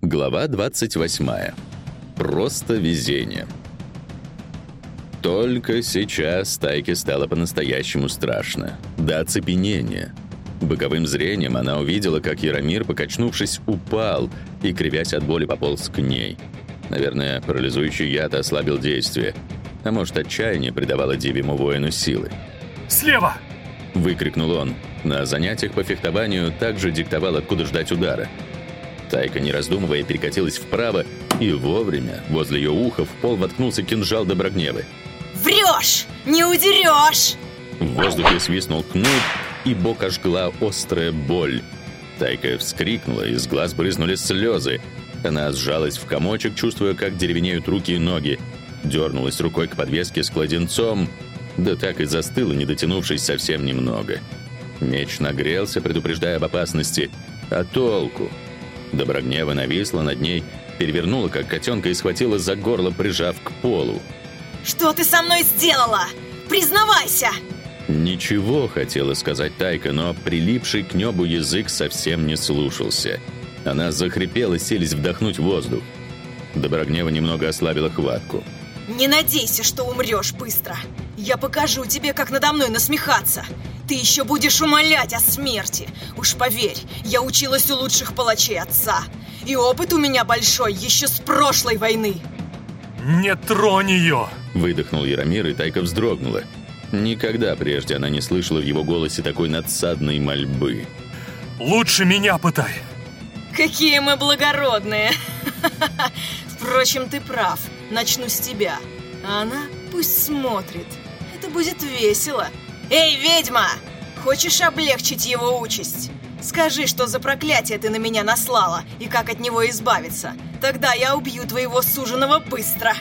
Глава 28. Просто везение. Только сейчас Тайке стало по-настоящему страшно. До оцепенения. Боковым зрением она увидела, как Яромир, покачнувшись, упал и, кривясь от боли, пополз к ней. Наверное, парализующий яд ослабил действие. А может, отчаяние придавало дивьему воину силы. «Слева!» — выкрикнул он. На занятиях по фехтованию также диктовал, откуда ждать удара. Тайка, не раздумывая, перекатилась вправо, и вовремя возле ее уха в пол воткнулся кинжал Доброгневы. «Врешь! Не удерешь!» В воздухе свистнул кнут, и бок ожгла острая боль. Тайка вскрикнула, из глаз брызнули слезы. Она сжалась в комочек, чувствуя, как деревенеют руки и ноги. Дернулась рукой к подвеске с кладенцом, да так и застыла, не дотянувшись совсем немного. Меч нагрелся, предупреждая об опасности. А толку? Доброгнева нависла над ней, перевернула, как котенка, и схватила за горло, прижав к полу. «Что ты со мной сделала? Признавайся!» Ничего хотела сказать Тайка, но прилипший к небу язык совсем не слушался. Она захрипела, селись вдохнуть воздух. Доброгнева немного ослабила хватку. «Не надейся, что умрешь быстро. Я покажу тебе, как надо мной насмехаться. Ты еще будешь умолять о смерти. Уж поверь, я училась у лучших палачей отца. И опыт у меня большой еще с прошлой войны. «Не тронь ее!» Выдохнул Яромир, и Тайка вздрогнула. Никогда прежде она не слышала в его голосе такой надсадной мольбы. «Лучше меня пытай!» Какие мы благородные! Впрочем, ты прав. Начну с тебя. А она пусть смотрит. Это будет весело. Эй, ведьма! Хочешь облегчить его участь? Скажи, что за проклятие ты на меня наслала и как от него избавиться. Тогда я убью твоего суженого быстро.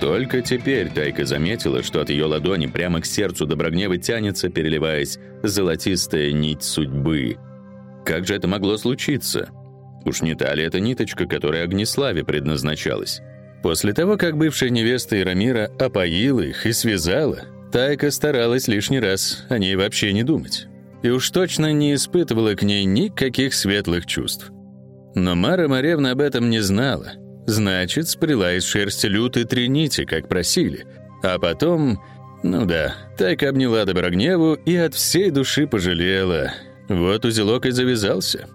Только теперь Тайка заметила, что от ее ладони прямо к сердцу Доброгневы тянется, переливаясь, золотистая нить судьбы. Как же это могло случиться? Уж не та ли эта ниточка, которая Огнеславе предназначалась? После того, как бывшая невеста Ирамира опоила их и связала, Тайка старалась лишний раз о ней вообще не думать. И уж точно не испытывала к ней никаких светлых чувств. Но Мара Маревна об этом не знала. Значит, сплела из шерсти люты три нити, как просили. А потом... Ну да, Тайка обняла Доброгневу и от всей души пожалела. Вот узелок и завязался.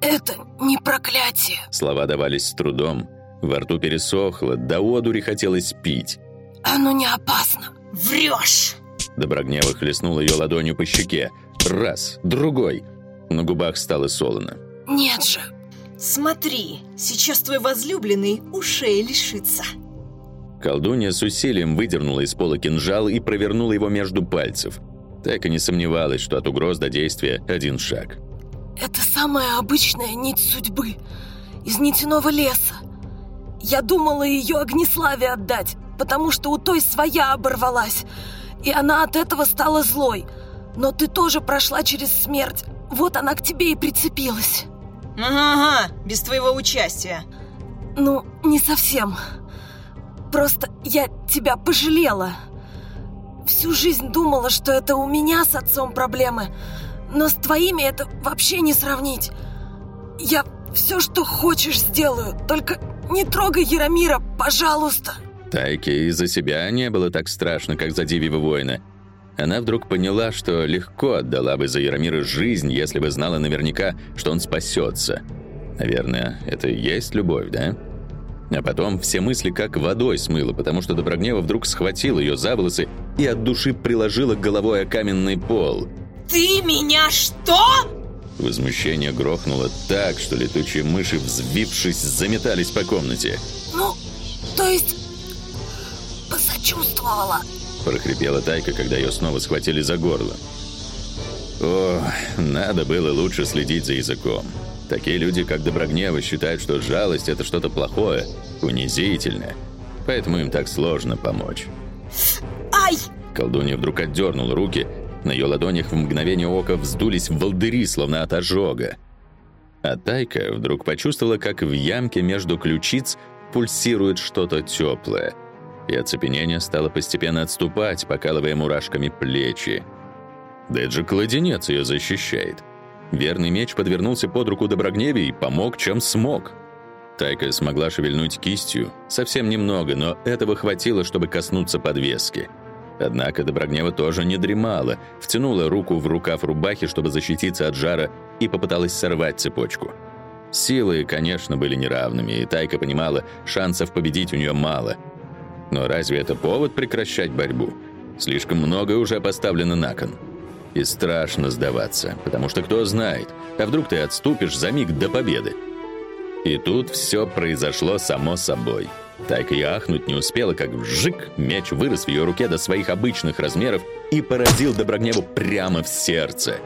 «Это не проклятие!» Слова давались с трудом. Во рту пересохло, до одури хотелось пить. «Оно не опасно!» Врешь! Доброгнева хлестнула ее ладонью по щеке. Раз, другой. На губах стало солоно. «Нет же!» Смотри, сейчас твой возлюбленный ушей лишится. Колдунья с усилием выдернула из пола кинжал и провернула его между пальцев. Так и не сомневалась, что от угроз до действия один шаг. «Это самая обычная нить судьбы из нитяного леса. Я думала ее Огнеславе отдать, потому что у той своя оборвалась, и она от этого стала злой. Но ты тоже прошла через смерть, вот она к тебе и прицепилась». Ага-ага, без твоего участия. Ну, не совсем. Просто я тебя пожалела. Всю жизнь думала, что это у меня с отцом проблемы, но с твоими это вообще не сравнить. Я все, что хочешь, сделаю, только не трогай Яромира, пожалуйста. Тайке из-за себя не было так страшно, как за Дивьего воина. Она вдруг поняла, что легко отдала бы за Яромира жизнь, если бы знала наверняка, что он спасется. Наверное, это и есть любовь, да? А потом все мысли как водой смыло, потому что Доброгнева вдруг схватил ее за волосы и от души приложила головой о каменный пол. «Ты меня что?» Возмущение грохнуло так, что летучие мыши, взвившись, заметались по комнате. Ну, то есть посочувствовала. Прохрипела Тайка, когда ее снова схватили за горло. О, надо было лучше следить за языком. Такие люди, как Доброгнева, считают, что жалость — это что-то плохое, унизительное. Поэтому им так сложно помочь. Ай! Колдунья вдруг отдернула руки. На ее ладонях в мгновение ока вздулись волдыри, словно от ожога. А Тайка вдруг почувствовала, как в ямке между ключиц пульсирует что-то теплое — и оцепенение стало постепенно отступать, покалывая мурашками плечи. Дэджи кладенец ее защищает. Верный меч подвернулся под руку Доброгневе и помог, чем смог. Тайка смогла шевельнуть кистью, совсем немного, но этого хватило, чтобы коснуться подвески. Однако Доброгнева тоже не дремала, втянула руку в рукав рубахи, чтобы защититься от жара, и попыталась сорвать цепочку. Силы, конечно, были неравными, и Тайка понимала, шансов победить у нее мало. Но разве это повод прекращать борьбу? Слишком многое уже поставлено на кон. И страшно сдаваться, потому что кто знает, а вдруг ты отступишь за миг до победы. И тут все произошло само собой. Так и ахнуть не успела, как вжик, меч вырос в ее руке до своих обычных размеров и поразил Доброгневу прямо в сердце.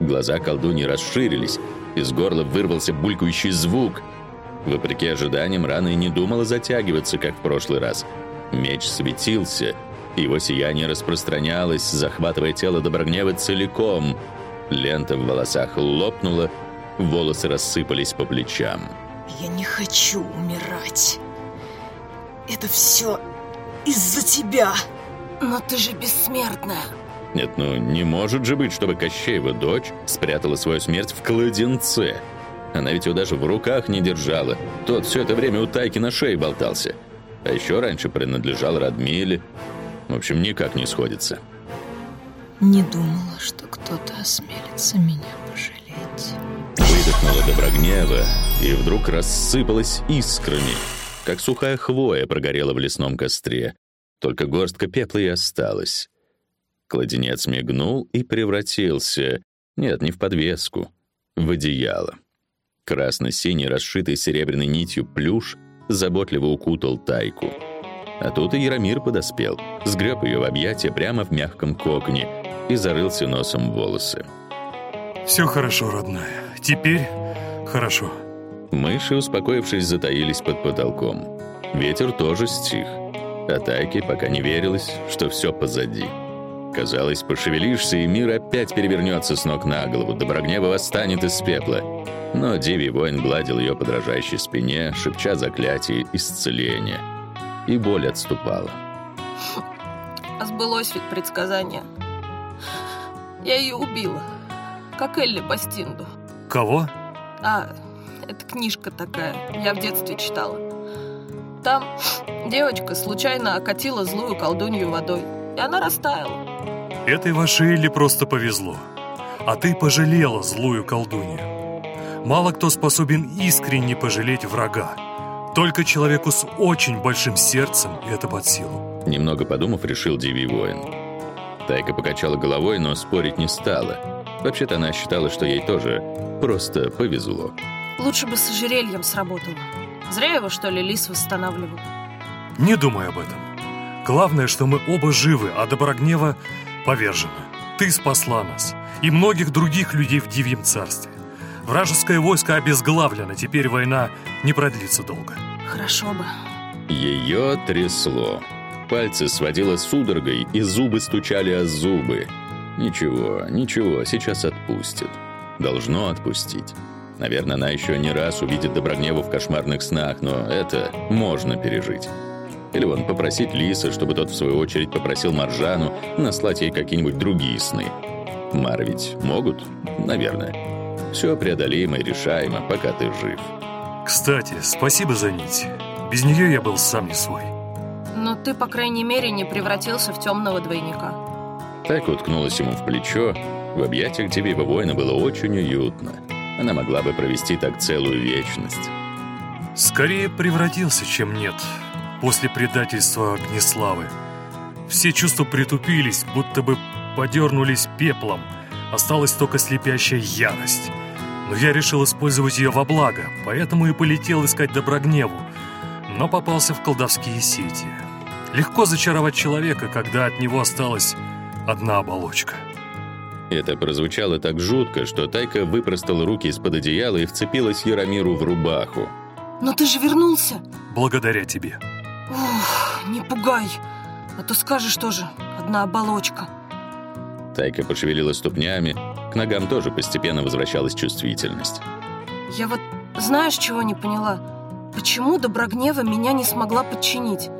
Глаза колдуньи расширились, из горла вырвался булькающий звук. Вопреки ожиданиям, рана и не думала затягиваться, как в прошлый раз. Меч светился, его сияние распространялось, захватывая тело Доброгнева целиком. Лента в волосах лопнула, волосы рассыпались по плечам. Я не хочу умирать. Это все из-за тебя. Но ты же бессмертная. Нет, ну не может же быть, чтобы Кощеева дочь спрятала свою смерть в кладенце. Она ведь его даже в руках не держала. Тот все это время у Тайки на шее болтался. А еще раньше принадлежал Радмиле. В общем, никак не сходится. Не думала, что кто-то осмелится меня пожалеть. Выдохнула Доброгнева и вдруг рассыпалась искрами, как сухая хвоя прогорела в лесном костре. Только горстка пепла и осталась. Кладенец мигнул и превратился, нет, не в подвеску, в одеяло. Красно-синий, расшитый серебряной нитью плюш заботливо укутал тайку. А тут и Яромир подоспел, сгреб ее в объятия прямо в мягком коконе и зарылся носом в волосы. Все хорошо, родная. Теперь хорошо. Мыши, успокоившись, затаились под потолком. Ветер тоже стих. А Тайке пока не верилось, что все позади. Казалось, пошевелишься, и мир опять перевернется с ног на голову, Доброгнева восстанет из пепла. Но Дивий воин гладил ее по дрожащей спине, шепча заклятие исцеления. И боль отступала. А сбылось ведь предсказание. Я ее убила, как Элли Бастинду. Кого? А, это книжка такая, я в детстве читала. Там девочка случайно окатила злую колдунью водой, и она растаяла. Этой вашей Элли просто повезло. А ты пожалела злую колдунью. Мало кто способен искренне пожалеть врага. Только человеку с очень большим сердцем это под силу. Немного подумав, решил Дивий воин. Тайка покачала головой, но спорить не стала. Вообще-то она считала, что ей тоже просто повезло. Лучше бы с ожерельем сработало. Зря его, что ли, лис восстанавливал. Не думай об этом. Главное, что мы оба живы, а Доброгнева повержена. Ты спасла нас и многих других людей в Дивьем царстве. Вражеское войско обезглавлено, теперь война не продлится долго. Хорошо бы. Ее трясло. Пальцы сводило судорогой, и зубы стучали о зубы. Ничего, ничего, сейчас отпустит. Должно отпустить. Наверное, она еще не раз увидит Доброгневу в кошмарных снах, но это можно пережить. Или вон попросить Лиса, чтобы тот в свою очередь попросил Маржану наслать ей какие-нибудь другие сны. Мар ведь могут? Наверное. Все преодолимо и решаемо, пока ты жив. Кстати, спасибо за нить. Без нее я был сам не свой. Но ты, по крайней мере, не превратился в темного двойника. Так уткнулась ему в плечо. В объятиях Дивьего воина было очень уютно. Она могла бы провести так целую вечность. Скорее превратился, чем нет. После предательства Огнеславы. Все чувства притупились, будто бы подернулись пеплом. Осталась только слепящая ярость. Но я решил использовать ее во благо, поэтому и полетел искать Доброгневу, но попался в колдовские сети. Легко зачаровать человека, когда от него осталась одна оболочка. Это прозвучало так жутко, что Тайка выпростала руки из-под одеяла и вцепилась Яромиру в рубаху. Но ты же вернулся. Благодаря тебе. Ух, не пугай, а то скажешь тоже, одна оболочка. Тайка пошевелила ступнями, к ногам тоже постепенно возвращалась чувствительность. Я вот знаешь, чего не поняла? Почему Доброгнева меня не смогла подчинить?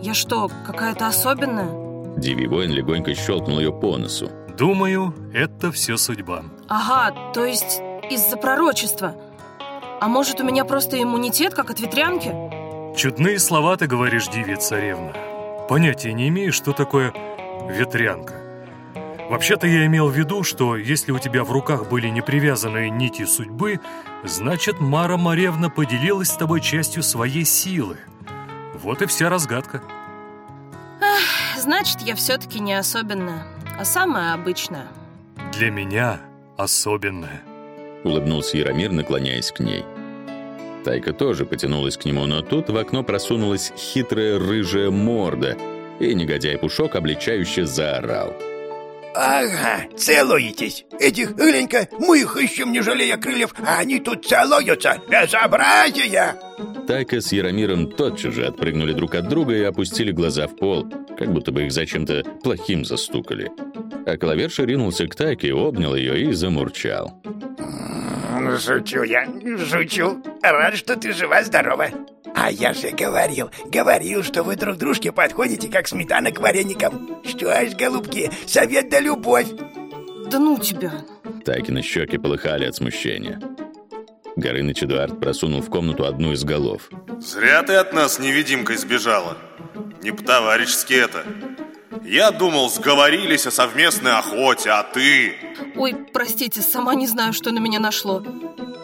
Я что, какая-то особенная? Диви воин легонько щелкнул ее по носу. Думаю, это все судьба. Ага, то есть из-за пророчества. А может, у меня просто иммунитет, как от ветрянки? Чудные слова ты говоришь, девица царевна. Понятия не имею, что такое ветрянка. Вообще-то я имел в виду, что если у тебя в руках были непривязанные нити судьбы, значит, Мара Маревна поделилась с тобой частью своей силы. Вот и вся разгадка. Эх, значит, я все-таки не особенная, а самая обычная. Для меня особенная. Улыбнулся Яромир, наклоняясь к ней. Тайка тоже потянулась к нему, но тут в окно просунулась хитрая рыжая морда, и негодяй Пушок обличающе заорал — Ага, целуетесь. Этих, Иленька, мы их ищем, не жалея крыльев, а они тут целуются. Безобразие! Тайка с Яромиром тотчас же отпрыгнули друг от друга и опустили глаза в пол, как будто бы их зачем-то плохим застукали. А Клаверша ринулся к Тайке, обнял ее и замурчал. Шучу я, шучу. Рад, что ты жива-здорова. А я же говорил, говорил, что вы друг дружке подходите, как сметана к вареникам. Что ж, голубки, совет да любовь. Да ну тебя. Тайкины щеки полыхали от смущения. Горыныч Эдуард просунул в комнату одну из голов. «Зря ты от нас невидимкой сбежала. Не по-товарищески это. Я думал, сговорились о совместной охоте, а ты... Ой, простите, сама не знаю, что на меня нашло.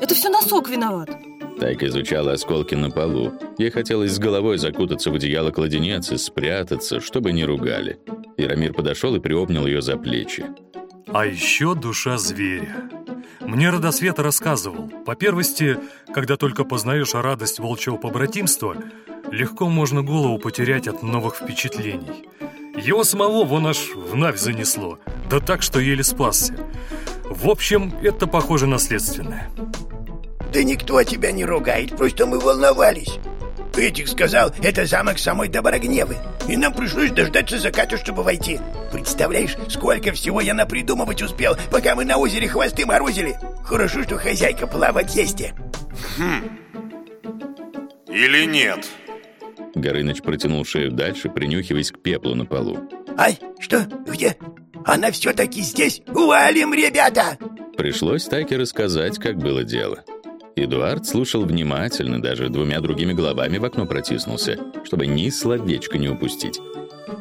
Это все носок виноват. Тайка изучала осколки на полу. Ей хотелось с головой закутаться в одеяло кладенец и спрятаться, чтобы не ругали. Ирамир подошел и приобнял ее за плечи. А еще душа зверя. Мне Родосвета рассказывал. По первости, когда только познаешь радость волчьего побратимства, легко можно голову потерять от новых впечатлений. Его самого вон аж в навь занесло, да так, что еле спасся. В общем, это похоже наследственное. Да никто тебя не ругает, просто мы волновались. Этих сказал, это замок самой Доброгневы. И нам пришлось дождаться заката, чтобы войти. Представляешь, сколько всего я напридумывать успел, пока мы на озере хвосты морозили. Хорошо, что хозяйка плавать есть. Хм. Или нет? Горыныч протянул шею дальше, принюхиваясь к пеплу на полу. Ай, что? Где? Она все-таки здесь? Валим, ребята! Пришлось Тайке рассказать, как было дело. Эдуард слушал внимательно, даже двумя другими головами в окно протиснулся, чтобы ни словечко не упустить.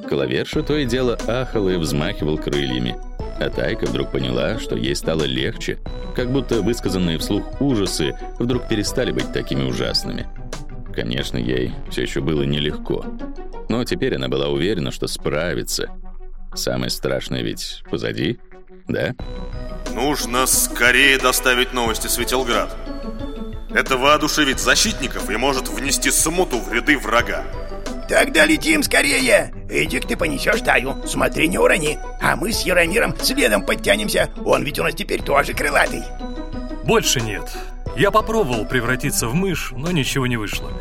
Коловерша то и дело ахал и взмахивал крыльями. А Тайка вдруг поняла, что ей стало легче, как будто высказанные вслух ужасы вдруг перестали быть такими ужасными. Конечно, ей все еще было нелегко. Но теперь она была уверена, что справится. Самое страшное ведь позади, да? Нужно скорее доставить новости в Светелград. Это воодушевит защитников и может внести смуту в ряды врага. Тогда летим скорее! Эдик, ты понесешь Таю, смотри, не урони. А мы с Яромиром следом подтянемся, он ведь у нас теперь тоже крылатый. Больше нет. Я попробовал превратиться в мышь, но ничего не вышло.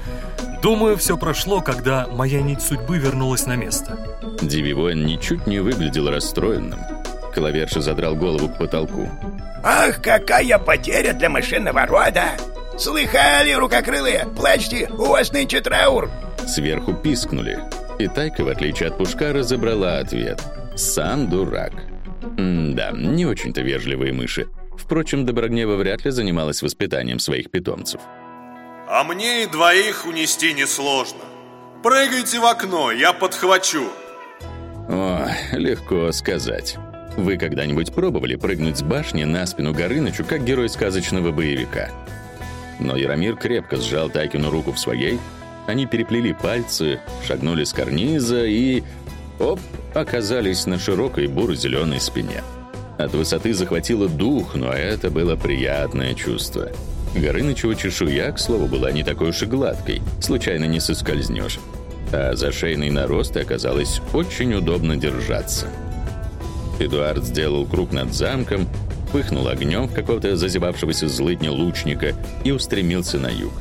Думаю, все прошло, когда моя нить судьбы вернулась на место. Диви воин ничуть не выглядел расстроенным. Клаверша задрал голову к потолку. Ах, какая потеря для машинного рода! Слыхали, рукокрылые? Плачьте, у вас нынче траур! Сверху пискнули. И Тайка, в отличие от Пушка, разобрала ответ. Сам дурак. М да, не очень-то вежливые мыши. Впрочем, Доброгнева вряд ли занималась воспитанием своих питомцев. А мне и двоих унести несложно. Прыгайте в окно, я подхвачу. О, легко сказать. Вы когда-нибудь пробовали прыгнуть с башни на спину Горынычу, как герой сказочного боевика? Но Яромир крепко сжал Тайкину руку в своей, они переплели пальцы, шагнули с карниза и... Оп, оказались на широкой буро-зеленой спине. От высоты захватило дух, но это было приятное чувство. Горынычева чешуя, к слову, была не такой уж и гладкой, случайно не соскользнешь. А за шейной наростой оказалось очень удобно держаться. Эдуард сделал круг над замком, пыхнул огнем в какого-то зазевавшегося злыдня лучника и устремился на юг.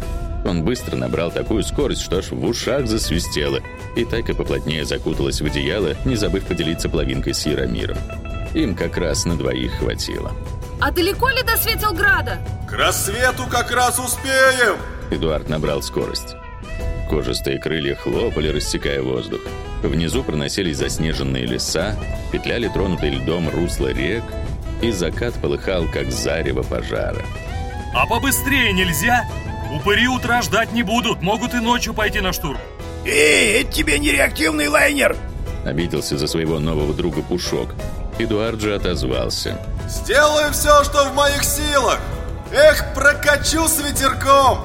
Он быстро набрал такую скорость, что аж в ушах засвистело, и Тайка поплотнее закуталась в одеяло, не забыв поделиться половинкой с Яромиром. Им как раз на двоих хватило. А далеко ли до Светелграда? К рассвету как раз успеем! Эдуард набрал скорость. Кожистые крылья хлопали, рассекая воздух. Внизу проносились заснеженные леса, петляли тронутые льдом русла рек, и закат полыхал, как зарево пожара. А побыстрее нельзя? Упыри утра ждать не будут, могут и ночью пойти на штурм. Эй, это тебе не реактивный лайнер! Обиделся за своего нового друга Пушок. Эдуард же отозвался. Сделаю все, что в моих силах! Эх, прокачу с ветерком!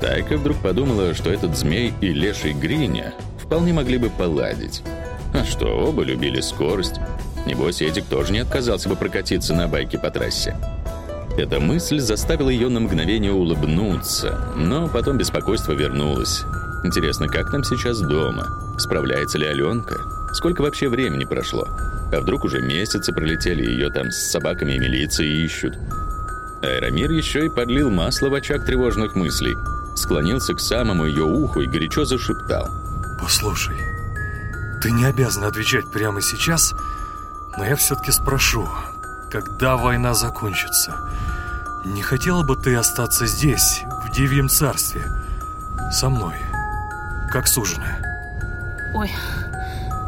Тайка вдруг подумала, что этот змей и леший Гриня вполне могли бы поладить. А что, оба любили скорость. Небось, Эдик тоже не отказался бы прокатиться на байке по трассе. Эта мысль заставила ее на мгновение улыбнуться, но потом беспокойство вернулось. Интересно, как там сейчас дома? Справляется ли Аленка? Сколько вообще времени прошло? А вдруг уже месяцы пролетели, ее там с собаками и милицией ищут? Аэромир еще и подлил масло в очаг тревожных мыслей. Склонился к самому ее уху и горячо зашептал. Послушай, ты не обязан отвечать прямо сейчас, но я все-таки спрошу, когда война закончится? Не хотела бы ты остаться здесь, в Дивьем царстве, со мной, как суженая? Ой,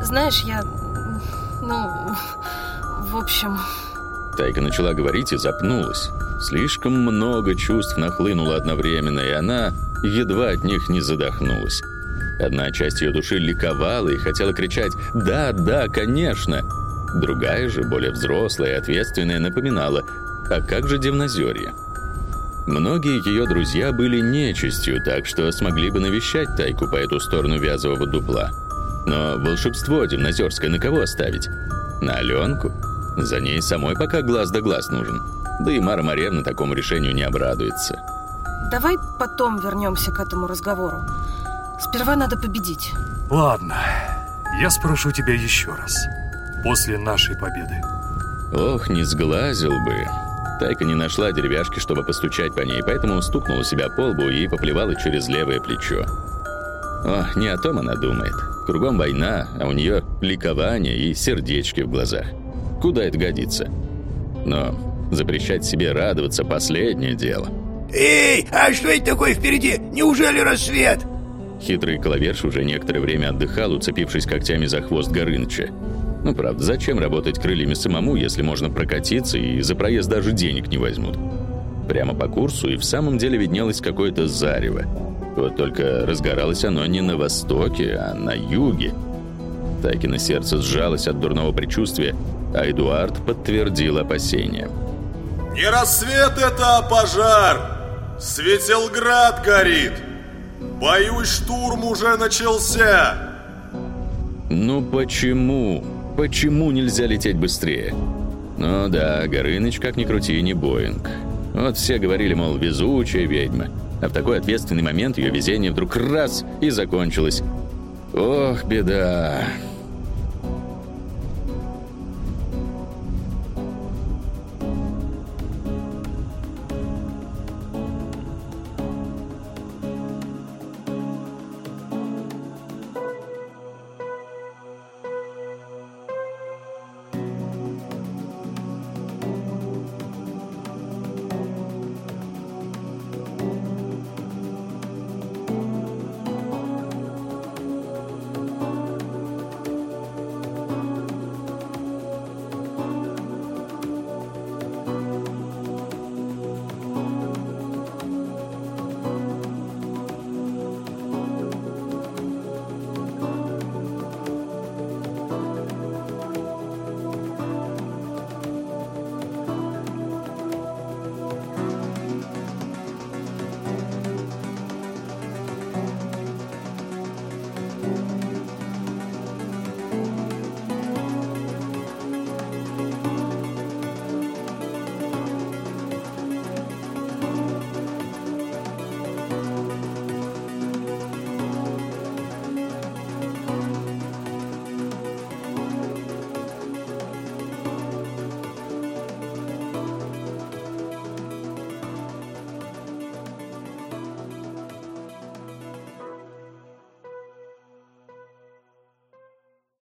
знаешь, я... Ну, в общем... Тайка начала говорить и запнулась. Слишком много чувств нахлынуло одновременно, и она едва от них не задохнулась. Одна часть ее души ликовала и хотела кричать «Да, да, конечно!» Другая же, более взрослая и ответственная, напоминала «А как же Дивнозерье?» Многие ее друзья были нечистью, так что смогли бы навещать Тайку по эту сторону вязового дупла. Но волшебство Дивнозерское на кого оставить? На Аленку? За ней самой пока глаз да глаз нужен. Да и Мара Маревна такому решению не обрадуется. Давай потом вернемся к этому разговору. Сперва надо победить. Ладно, я спрошу тебя еще раз. После нашей победы. Ох, не сглазил бы. Тайка не нашла деревяшки, чтобы постучать по ней, поэтому стукнула себя по лбу и поплевала через левое плечо. О, не о том она думает. Кругом война, а у нее ликование и сердечки в глазах. Куда это годится? Но запрещать себе радоваться – последнее дело. Эй, а что это такое впереди? Неужели рассвет? Хитрый коловерш уже некоторое время отдыхал, уцепившись когтями за хвост Горыныча. Ну, правда, зачем работать крыльями самому, если можно прокатиться и за проезд даже денег не возьмут? Прямо по курсу и в самом деле виднелось какое-то зарево. Вот только разгоралось оно не на востоке, а на юге. Тайкино сердце сжалось от дурного предчувствия, а Эдуард подтвердил опасения. Не рассвет это, а пожар! Светелград горит! Боюсь, штурм уже начался! Ну почему? Почему нельзя лететь быстрее? Ну да, Горыныч, как ни крути, не Боинг. Вот все говорили, мол, везучая ведьма. А в такой ответственный момент ее везение вдруг раз и закончилось. Ох, беда.